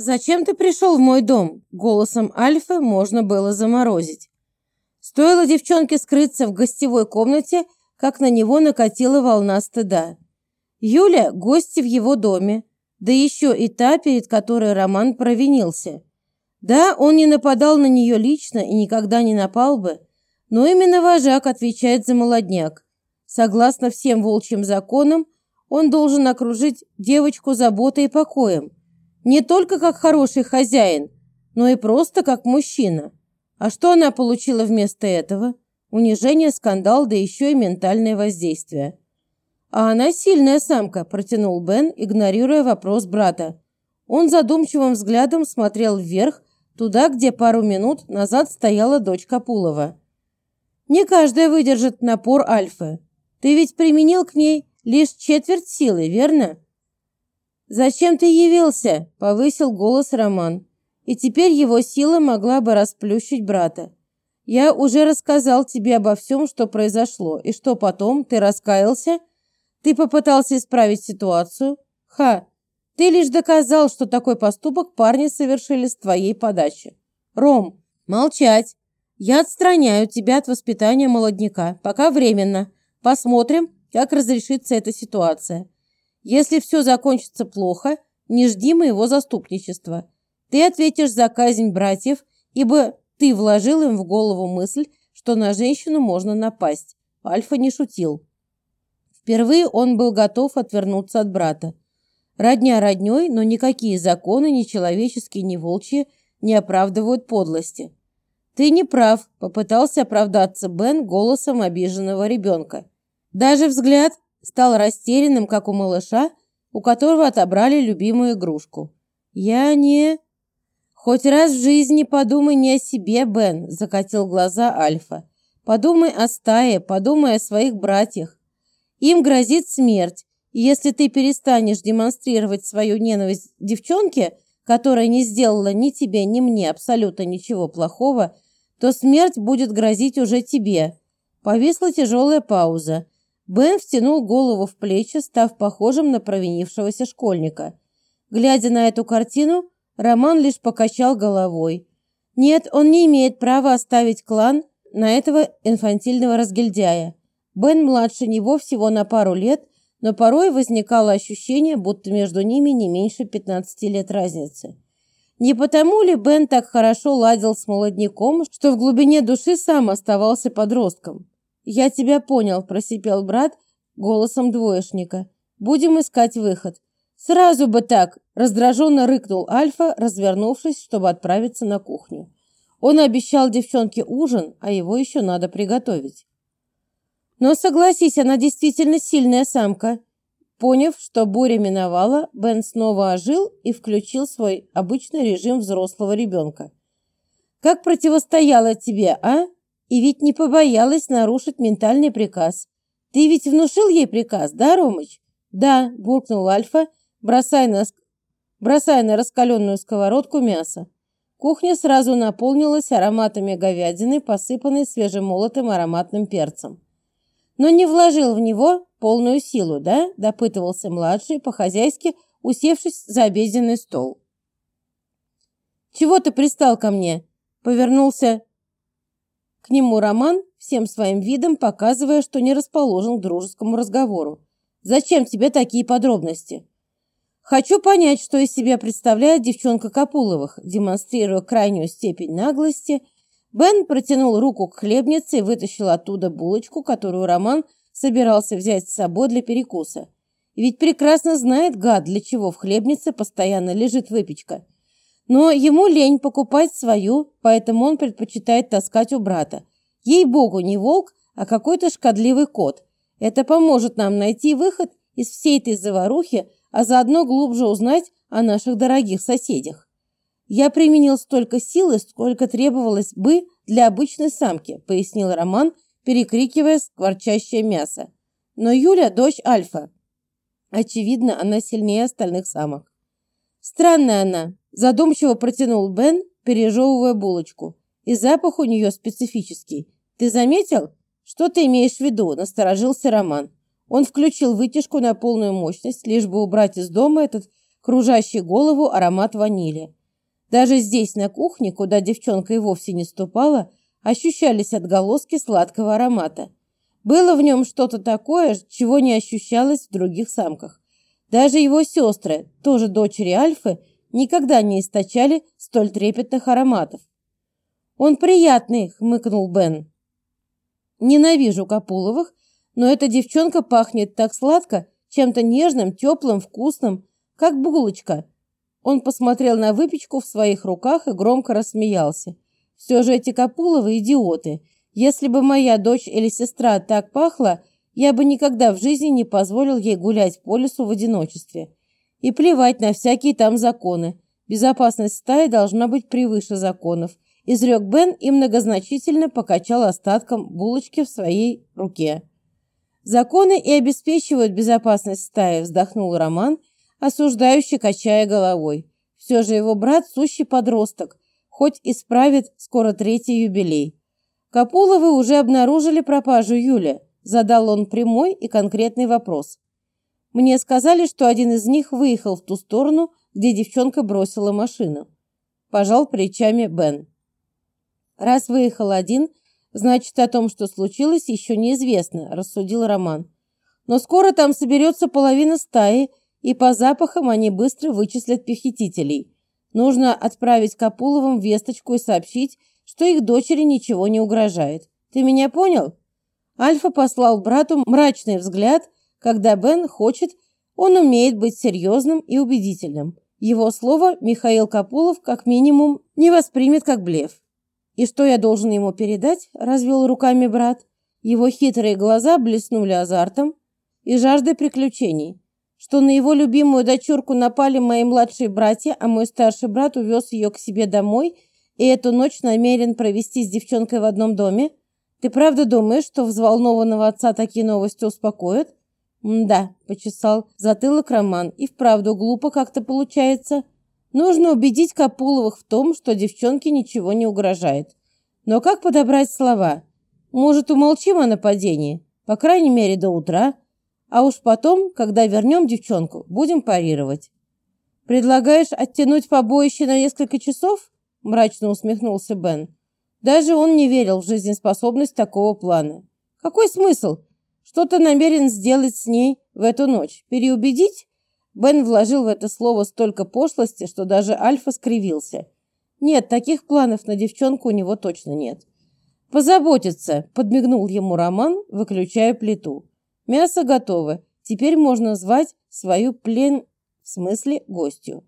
«Зачем ты пришел в мой дом?» Голосом Альфы можно было заморозить. Стоило девчонке скрыться в гостевой комнате, как на него накатила волна стыда. Юля – гости в его доме, да еще и та, перед которой Роман провинился. Да, он не нападал на нее лично и никогда не напал бы, но именно вожак отвечает за молодняк. Согласно всем волчьим законам, он должен окружить девочку заботой и покоем – не только как хороший хозяин, но и просто как мужчина. А что она получила вместо этого? Унижение, скандал, да еще и ментальное воздействие. А она сильная самка, протянул Бен, игнорируя вопрос брата. Он задумчивым взглядом смотрел вверх, туда, где пару минут назад стояла дочь Капулова. Не каждая выдержит напор Альфы. Ты ведь применил к ней лишь четверть силы, верно? «Зачем ты явился?» – повысил голос Роман. И теперь его сила могла бы расплющить брата. «Я уже рассказал тебе обо всем, что произошло. И что потом? Ты раскаялся? Ты попытался исправить ситуацию? Ха! Ты лишь доказал, что такой поступок парни совершили с твоей подачи. Ром, молчать! Я отстраняю тебя от воспитания молодняка. Пока временно. Посмотрим, как разрешится эта ситуация. Если все закончится плохо, не жди моего заступничества. Ты ответишь за казнь братьев, ибо ты вложил им в голову мысль, что на женщину можно напасть. Альфа не шутил. Впервые он был готов отвернуться от брата. Родня родней, но никакие законы, ни человеческие, ни волчьи, не оправдывают подлости. «Ты не прав», — попытался оправдаться Бен голосом обиженного ребенка. Даже взгляд стал растерянным, как у малыша, у которого отобрали любимую игрушку. «Я не...» «Хоть раз в жизни подумай не о себе, Бен», – закатил глаза Альфа. «Подумай о стае, подумай о своих братьях. Им грозит смерть, и если ты перестанешь демонстрировать свою ненависть девчонке, которая не сделала ни тебе, ни мне абсолютно ничего плохого, то смерть будет грозить уже тебе». Повисла тяжелая пауза. Бен втянул голову в плечи, став похожим на провинившегося школьника. Глядя на эту картину, Роман лишь покачал головой. Нет, он не имеет права оставить клан на этого инфантильного разгильдяя. Бен младше него всего на пару лет, но порой возникало ощущение, будто между ними не меньше 15 лет разницы. Не потому ли Бен так хорошо ладил с молодняком, что в глубине души сам оставался подростком? «Я тебя понял», – просипел брат голосом двоечника. «Будем искать выход». «Сразу бы так!» – раздраженно рыкнул Альфа, развернувшись, чтобы отправиться на кухню. Он обещал девчонке ужин, а его еще надо приготовить. Но согласись, она действительно сильная самка. Поняв, что буря миновала, Бен снова ожил и включил свой обычный режим взрослого ребенка. «Как противостояла тебе, а?» И ведь не побоялась нарушить ментальный приказ. Ты ведь внушил ей приказ, да, Ромыч? Да, буркнул Альфа, бросая на, бросая на раскаленную сковородку мясо. Кухня сразу наполнилась ароматами говядины, посыпанной свежемолотым ароматным перцем. Но не вложил в него полную силу, да? Допытывался младший, по-хозяйски усевшись за обеденный стол. «Чего ты пристал ко мне?» Повернулся к нему Роман, всем своим видом показывая, что не расположен к дружескому разговору. «Зачем тебе такие подробности?» «Хочу понять, что из себя представляет девчонка Капуловых», демонстрируя крайнюю степень наглости. Бен протянул руку к хлебнице и вытащил оттуда булочку, которую Роман собирался взять с собой для перекуса. Ведь прекрасно знает гад, для чего в хлебнице постоянно лежит выпечка – но ему лень покупать свою, поэтому он предпочитает таскать у брата. Ей-богу, не волк, а какой-то шкодливый кот. Это поможет нам найти выход из всей этой заварухи, а заодно глубже узнать о наших дорогих соседях. Я применил столько силы, сколько требовалось бы для обычной самки, пояснил Роман, перекрикивая скворчащее мясо. Но Юля – дочь Альфа. Очевидно, она сильнее остальных самок. Странная она, Задумчиво протянул Бен, пережевывая булочку. И запах у нее специфический. Ты заметил? Что ты имеешь в виду? Насторожился Роман. Он включил вытяжку на полную мощность, лишь бы убрать из дома этот кружащий голову аромат ванили. Даже здесь, на кухне, куда девчонка и вовсе не ступала, ощущались отголоски сладкого аромата. Было в нем что-то такое, чего не ощущалось в других самках. Даже его сестры, тоже дочери Альфы, никогда не источали столь трепетных ароматов. «Он приятный», — хмыкнул Бен. «Ненавижу Капуловых, но эта девчонка пахнет так сладко, чем-то нежным, теплым, вкусным, как булочка». Он посмотрел на выпечку в своих руках и громко рассмеялся. «Все же эти Капуловы идиоты. Если бы моя дочь или сестра так пахла, я бы никогда в жизни не позволил ей гулять по лесу в одиночестве. И плевать на всякие там законы. Безопасность стаи должна быть превыше законов изрек Бен и многозначительно покачал остатком булочки в своей руке. «Законы и обеспечивают безопасность стаи», – вздохнул Роман, осуждающий, качая головой. «Все же его брат – сущий подросток, хоть и справит скоро третий юбилей». «Капуловы уже обнаружили пропажу Юли», – задал он прямой и конкретный вопрос. «Мне сказали, что один из них выехал в ту сторону, где девчонка бросила машину». Пожал плечами Бен. Раз выехал один, значит, о том, что случилось, еще неизвестно, рассудил Роман. Но скоро там соберется половина стаи, и по запахам они быстро вычислят похитителей. Нужно отправить Капуловым весточку и сообщить, что их дочери ничего не угрожает. Ты меня понял? Альфа послал брату мрачный взгляд, когда Бен хочет, он умеет быть серьезным и убедительным. Его слово Михаил Капулов как минимум не воспримет как блеф. «И что я должен ему передать?» – развел руками брат. Его хитрые глаза блеснули азартом и жаждой приключений. Что на его любимую дочурку напали мои младшие братья, а мой старший брат увез ее к себе домой и эту ночь намерен провести с девчонкой в одном доме? Ты правда думаешь, что взволнованного отца такие новости успокоят? «Да», – почесал затылок Роман, – «и вправду глупо как-то получается». Нужно убедить Капуловых в том, что девчонке ничего не угрожает. Но как подобрать слова? Может, умолчим о нападении? По крайней мере, до утра. А уж потом, когда вернем девчонку, будем парировать. «Предлагаешь оттянуть побоище на несколько часов?» – мрачно усмехнулся Бен. Даже он не верил в жизнеспособность такого плана. «Какой смысл? Что ты намерен сделать с ней в эту ночь? Переубедить?» Бен вложил в это слово столько пошлости, что даже Альфа скривился. Нет, таких планов на девчонку у него точно нет. «Позаботиться», — подмигнул ему Роман, выключая плиту. «Мясо готово. Теперь можно звать свою плен... в смысле гостью».